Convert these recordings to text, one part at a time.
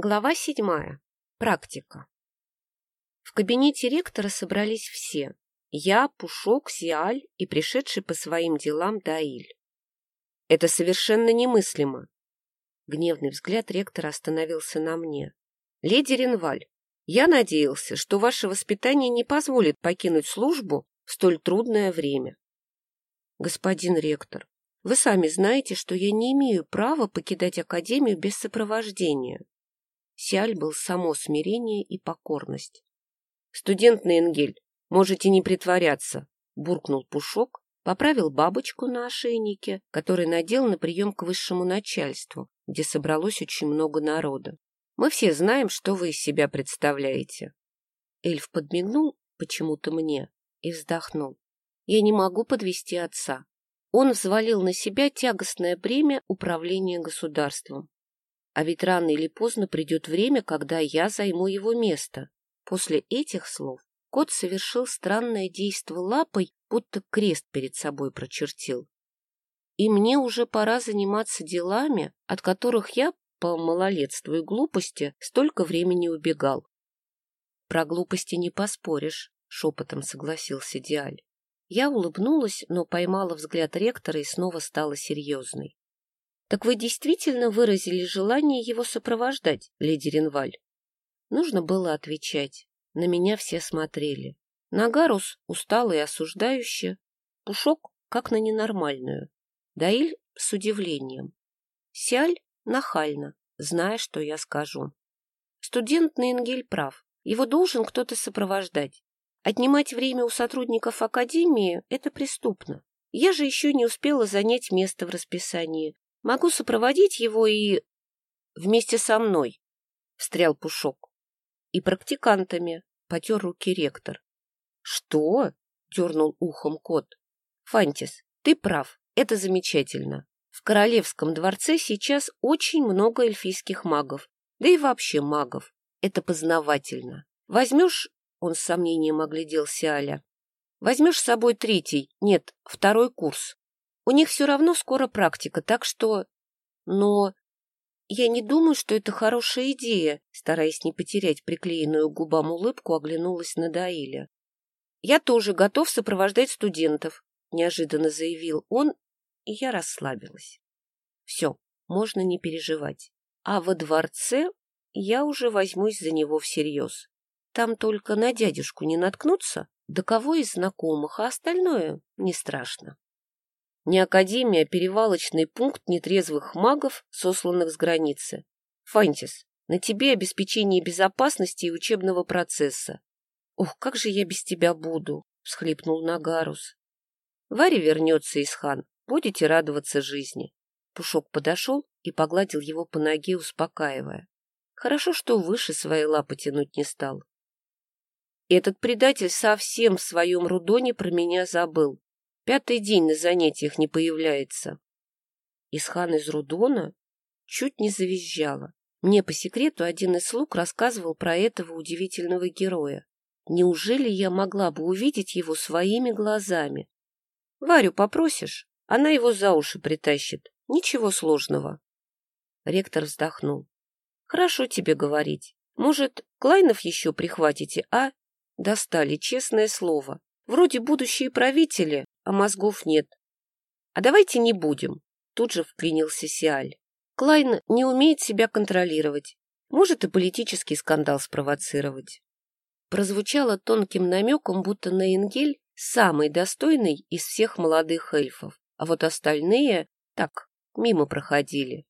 Глава седьмая. Практика. В кабинете ректора собрались все. Я, Пушок, Сиаль и пришедший по своим делам Даиль. Это совершенно немыслимо. Гневный взгляд ректора остановился на мне. Леди Ренваль, я надеялся, что ваше воспитание не позволит покинуть службу в столь трудное время. Господин ректор, вы сами знаете, что я не имею права покидать академию без сопровождения. Сиаль был само смирение и покорность. — Студент Нейнгель, можете не притворяться, — буркнул Пушок, поправил бабочку на ошейнике, который надел на прием к высшему начальству, где собралось очень много народа. Мы все знаем, что вы из себя представляете. Эльф подмигнул почему-то мне и вздохнул. Я не могу подвести отца. Он взвалил на себя тягостное бремя управления государством. А ведь рано или поздно придет время, когда я займу его место. После этих слов кот совершил странное действо лапой, будто крест перед собой прочертил. И мне уже пора заниматься делами, от которых я, по малолетству и глупости, столько времени убегал. Про глупости не поспоришь, — шепотом согласился Диаль. Я улыбнулась, но поймала взгляд ректора и снова стала серьезной. Так вы действительно выразили желание его сопровождать, леди Ренваль? Нужно было отвечать. На меня все смотрели. Нагарус устал и осуждающе. Пушок как на ненормальную. Даиль с удивлением. Сяль нахально, зная, что я скажу. Студент Нейнгель прав. Его должен кто-то сопровождать. Отнимать время у сотрудников Академии – это преступно. Я же еще не успела занять место в расписании, Могу сопроводить его и... Вместе со мной, — встрял Пушок. И практикантами, — потер руки ректор. Что? — дернул ухом кот. Фантис, ты прав, это замечательно. В королевском дворце сейчас очень много эльфийских магов, да и вообще магов. Это познавательно. Возьмешь, он с сомнением огляделся Аля, возьмешь с собой третий, нет, второй курс. У них все равно скоро практика, так что... Но я не думаю, что это хорошая идея, стараясь не потерять приклеенную к губам улыбку, оглянулась на Даиля. Я тоже готов сопровождать студентов, неожиданно заявил он, и я расслабилась. Все, можно не переживать. А во дворце я уже возьмусь за него всерьез. Там только на дядюшку не наткнуться, до кого из знакомых, а остальное не страшно. Не академия, а перевалочный пункт нетрезвых магов, сосланных с границы. Фантис, на тебе обеспечение безопасности и учебного процесса. Ох, как же я без тебя буду, всхлипнул Нагарус. Варя вернется из хан, будете радоваться жизни. Пушок подошел и погладил его по ноге, успокаивая. Хорошо, что выше своей лапы тянуть не стал. Этот предатель совсем в своем рудоне про меня забыл. Пятый день на занятиях не появляется. Исхан из Рудона чуть не завизжала. Мне по секрету один из слуг рассказывал про этого удивительного героя. Неужели я могла бы увидеть его своими глазами? Варю попросишь, она его за уши притащит. Ничего сложного. Ректор вздохнул. Хорошо тебе говорить. Может, Клайнов еще прихватите, а? Достали, честное слово. Вроде будущие правители, а мозгов нет. А давайте не будем, тут же вклинился Сиаль. Клайн не умеет себя контролировать, может и политический скандал спровоцировать. Прозвучало тонким намеком, будто Наингель самый достойный из всех молодых эльфов, а вот остальные так, мимо проходили.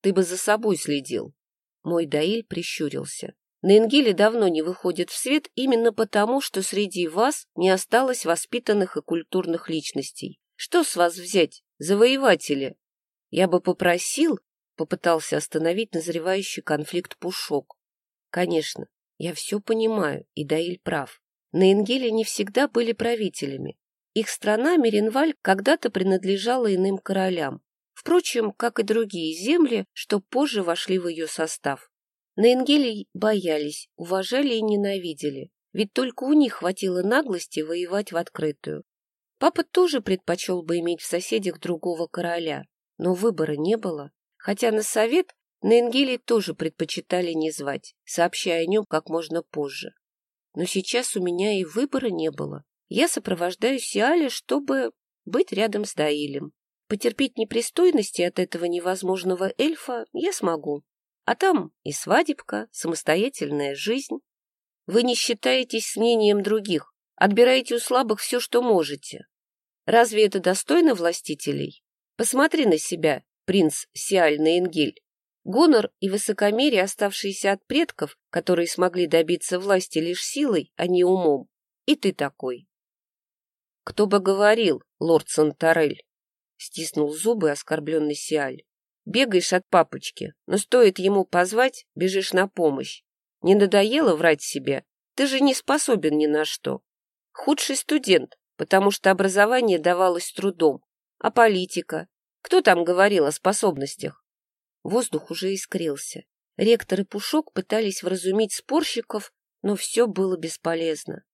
Ты бы за собой следил. Мой Даиль прищурился. На Энгеле давно не выходит в свет именно потому, что среди вас не осталось воспитанных и культурных личностей. Что с вас взять, завоеватели? Я бы попросил, попытался остановить назревающий конфликт Пушок. Конечно, я все понимаю, и Даиль прав. На Энгеле не всегда были правителями. Их страна, Меренваль, когда-то принадлежала иным королям. Впрочем, как и другие земли, что позже вошли в ее состав. Наингелей боялись, уважали и ненавидели, ведь только у них хватило наглости воевать в открытую. Папа тоже предпочел бы иметь в соседях другого короля, но выбора не было, хотя на совет На Энгеле тоже предпочитали не звать, сообщая о нем как можно позже. Но сейчас у меня и выбора не было. Я сопровождаю Сиаля, чтобы быть рядом с Даилем. Потерпеть непристойности от этого невозможного эльфа я смогу. А там и свадебка, самостоятельная жизнь. Вы не считаетесь с мнением других, отбираете у слабых все, что можете. Разве это достойно властителей? Посмотри на себя, принц Сиаль Наенгель. Гонор и высокомерие, оставшиеся от предков, которые смогли добиться власти лишь силой, а не умом. И ты такой. Кто бы говорил, лорд Сантарель? Стиснул зубы оскорбленный Сиаль. Бегаешь от папочки, но стоит ему позвать, бежишь на помощь. Не надоело врать себе? Ты же не способен ни на что. Худший студент, потому что образование давалось трудом. А политика? Кто там говорил о способностях? Воздух уже искрился. Ректор и Пушок пытались вразумить спорщиков, но все было бесполезно.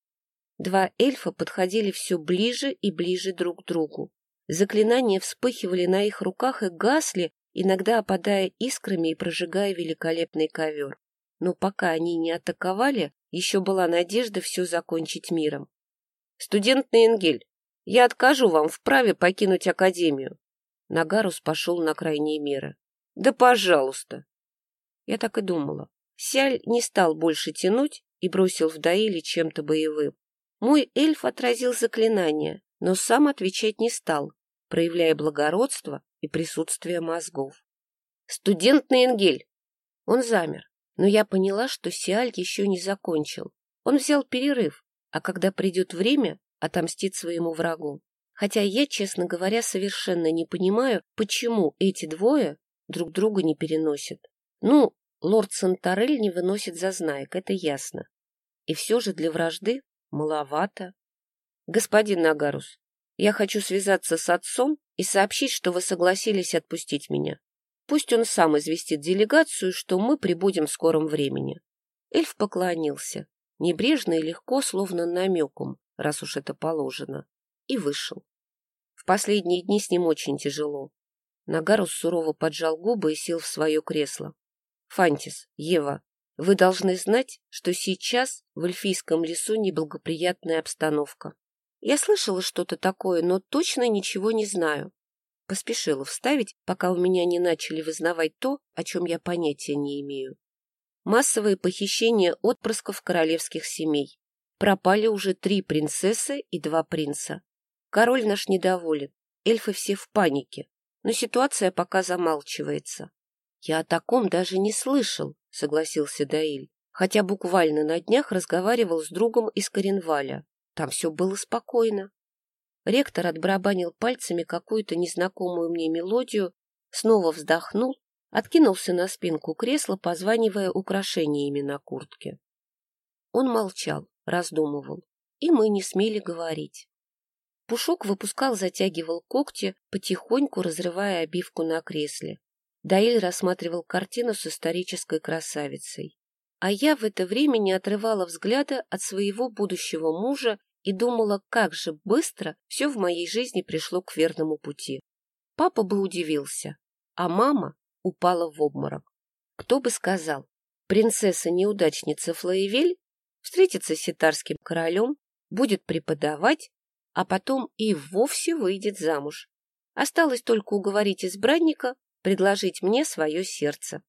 Два эльфа подходили все ближе и ближе друг к другу. Заклинания вспыхивали на их руках и гасли, иногда опадая искрами и прожигая великолепный ковер. Но пока они не атаковали, еще была надежда все закончить миром. «Студент Нейнгель, я откажу вам в праве покинуть Академию». Нагарус пошел на крайние меры. «Да пожалуйста!» Я так и думала. Сяль не стал больше тянуть и бросил в Даиле чем-то боевым. Мой эльф отразил заклинание, но сам отвечать не стал, проявляя благородство и присутствие мозгов. «Студент Нейнгель!» Он замер, но я поняла, что Сиаль еще не закончил. Он взял перерыв, а когда придет время, отомстит своему врагу. Хотя я, честно говоря, совершенно не понимаю, почему эти двое друг друга не переносят. Ну, лорд Сантарель не выносит зазнаек, это ясно. И все же для вражды маловато. Господин Нагарус, я хочу связаться с отцом и сообщить, что вы согласились отпустить меня. Пусть он сам известит делегацию, что мы прибудем в скором времени. Эльф поклонился, небрежно и легко, словно намеком, раз уж это положено, и вышел. В последние дни с ним очень тяжело. Нагарус сурово поджал губы и сел в свое кресло. Фантис, Ева, вы должны знать, что сейчас в эльфийском лесу неблагоприятная обстановка. Я слышала что-то такое, но точно ничего не знаю. Поспешила вставить, пока у меня не начали вызнавать то, о чем я понятия не имею. Массовые похищения отпрысков королевских семей. Пропали уже три принцессы и два принца. Король наш недоволен, эльфы все в панике, но ситуация пока замалчивается. Я о таком даже не слышал, согласился Даиль, хотя буквально на днях разговаривал с другом из Коренваля. Там все было спокойно. Ректор отбарабанил пальцами какую-то незнакомую мне мелодию, снова вздохнул, откинулся на спинку кресла, позванивая украшениями на куртке. Он молчал, раздумывал, и мы не смели говорить. Пушок выпускал, затягивал когти, потихоньку разрывая обивку на кресле. Даиль рассматривал картину с исторической красавицей. А я в это время не отрывала взгляда от своего будущего мужа и думала, как же быстро все в моей жизни пришло к верному пути. Папа бы удивился, а мама упала в обморок. Кто бы сказал, принцесса-неудачница Флоевель встретится с ситарским королем, будет преподавать, а потом и вовсе выйдет замуж. Осталось только уговорить избранника предложить мне свое сердце.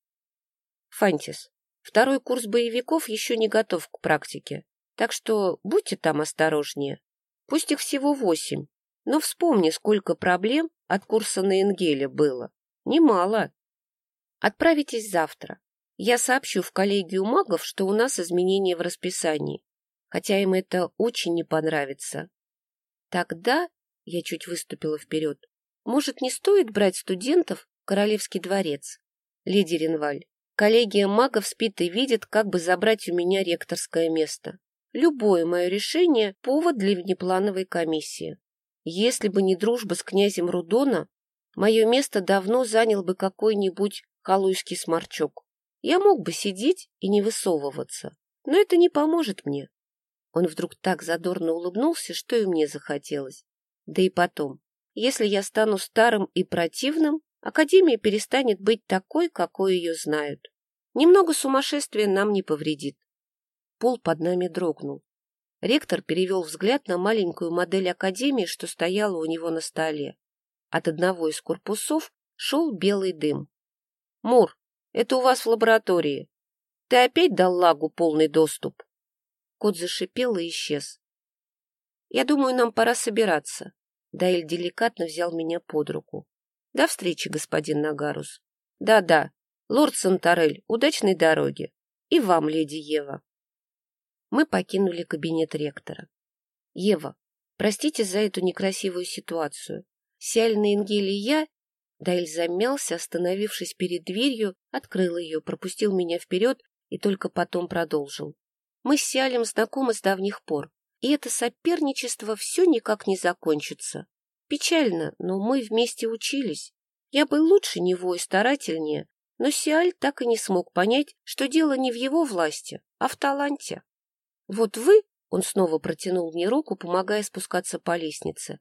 Фантис, второй курс боевиков еще не готов к практике, так что будьте там осторожнее. Пусть их всего восемь, но вспомни, сколько проблем от курса на Энгеле было. Немало. Отправитесь завтра. Я сообщу в коллегию магов, что у нас изменения в расписании, хотя им это очень не понравится. Тогда, я чуть выступила вперед, может, не стоит брать студентов Королевский дворец. Леди Ренваль, коллегия магов спит и видит, как бы забрать у меня ректорское место. Любое мое решение – повод для внеплановой комиссии. Если бы не дружба с князем Рудона, мое место давно занял бы какой-нибудь халуйский сморчок. Я мог бы сидеть и не высовываться, но это не поможет мне. Он вдруг так задорно улыбнулся, что и мне захотелось. Да и потом, если я стану старым и противным, Академия перестанет быть такой, какой ее знают. Немного сумасшествия нам не повредит. Пол под нами дрогнул. Ректор перевел взгляд на маленькую модель Академии, что стояла у него на столе. От одного из корпусов шел белый дым. — Мур, это у вас в лаборатории. Ты опять дал лагу полный доступ? Кот зашипел и исчез. — Я думаю, нам пора собираться. Даэль деликатно взял меня под руку. — До встречи, господин Нагарус. Да — Да-да, лорд Сантарель, удачной дороги. И вам, леди Ева. Мы покинули кабинет ректора. — Ева, простите за эту некрасивую ситуацию. Сиальна Энгель и я... Даэль замялся, остановившись перед дверью, открыл ее, пропустил меня вперед и только потом продолжил. Мы с Сиалем знакомы с давних пор, и это соперничество все никак не закончится. Печально, но мы вместе учились. Я был лучше него и старательнее, но Сиаль так и не смог понять, что дело не в его власти, а в таланте. Вот вы, он снова протянул мне руку, помогая спускаться по лестнице,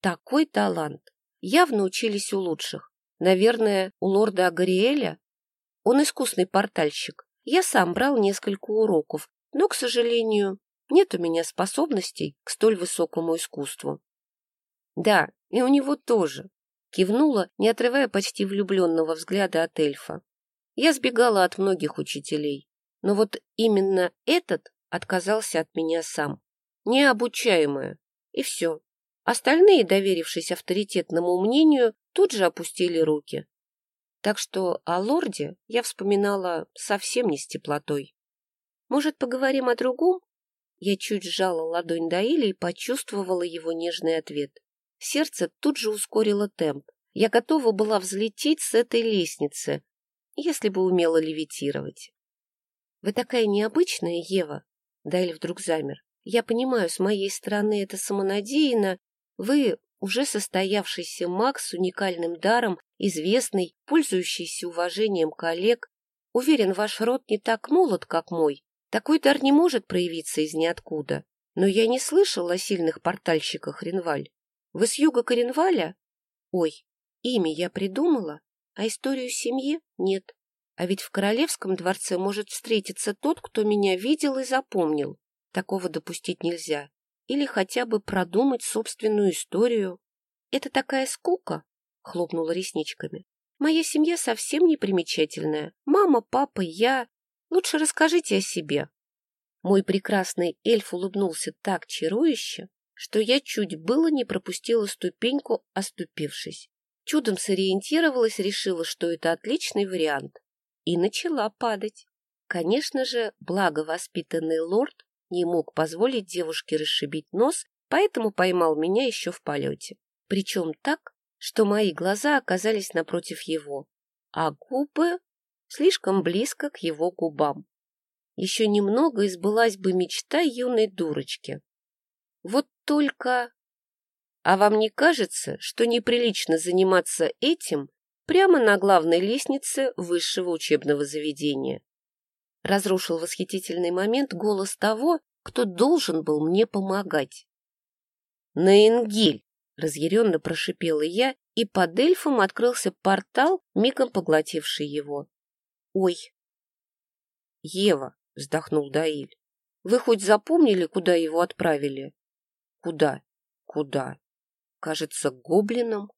такой талант. Явно учились у лучших. Наверное, у лорда Агариэля? Он искусный портальщик. Я сам брал несколько уроков, но, к сожалению, нет у меня способностей к столь высокому искусству. Да, и у него тоже. Кивнула, не отрывая почти влюбленного взгляда от эльфа. Я сбегала от многих учителей, но вот именно этот отказался от меня сам. Необучаемая. И все. Остальные, доверившись авторитетному мнению, тут же опустили руки. Так что о лорде я вспоминала совсем не с теплотой. Может, поговорим о другом? Я чуть сжала ладонь Даиля и почувствовала его нежный ответ. Сердце тут же ускорило темп. Я готова была взлететь с этой лестницы, если бы умела левитировать. — Вы такая необычная, Ева, Дайль вдруг замер. Я понимаю, с моей стороны это самонадеянно. Вы уже состоявшийся маг с уникальным даром, известный, пользующийся уважением коллег. Уверен, ваш род не так молод, как мой. Такой дар не может проявиться из ниоткуда. Но я не слышал о сильных портальщиках Ренваль. Вы с юга Коренваля? Ой, имя я придумала, а историю семьи нет. А ведь в королевском дворце может встретиться тот, кто меня видел и запомнил. Такого допустить нельзя. Или хотя бы продумать собственную историю. Это такая скука, хлопнула ресничками. Моя семья совсем не примечательная. Мама, папа, я. Лучше расскажите о себе. Мой прекрасный эльф улыбнулся так чарующе, что я чуть было не пропустила ступеньку, оступившись. Чудом сориентировалась, решила, что это отличный вариант и начала падать. Конечно же, благовоспитанный лорд не мог позволить девушке расшибить нос, поэтому поймал меня еще в полете. Причем так, что мои глаза оказались напротив его, а губы слишком близко к его губам. Еще немного и сбылась бы мечта юной дурочки. Вот только... А вам не кажется, что неприлично заниматься этим прямо на главной лестнице высшего учебного заведения. Разрушил восхитительный момент голос того, кто должен был мне помогать. «Наингиль!» — разъяренно прошипела я, и под эльфом открылся портал, мигом поглотивший его. «Ой!» «Ева!» — вздохнул Даиль. «Вы хоть запомнили, куда его отправили?» «Куда? Куда? Кажется, гоблином?»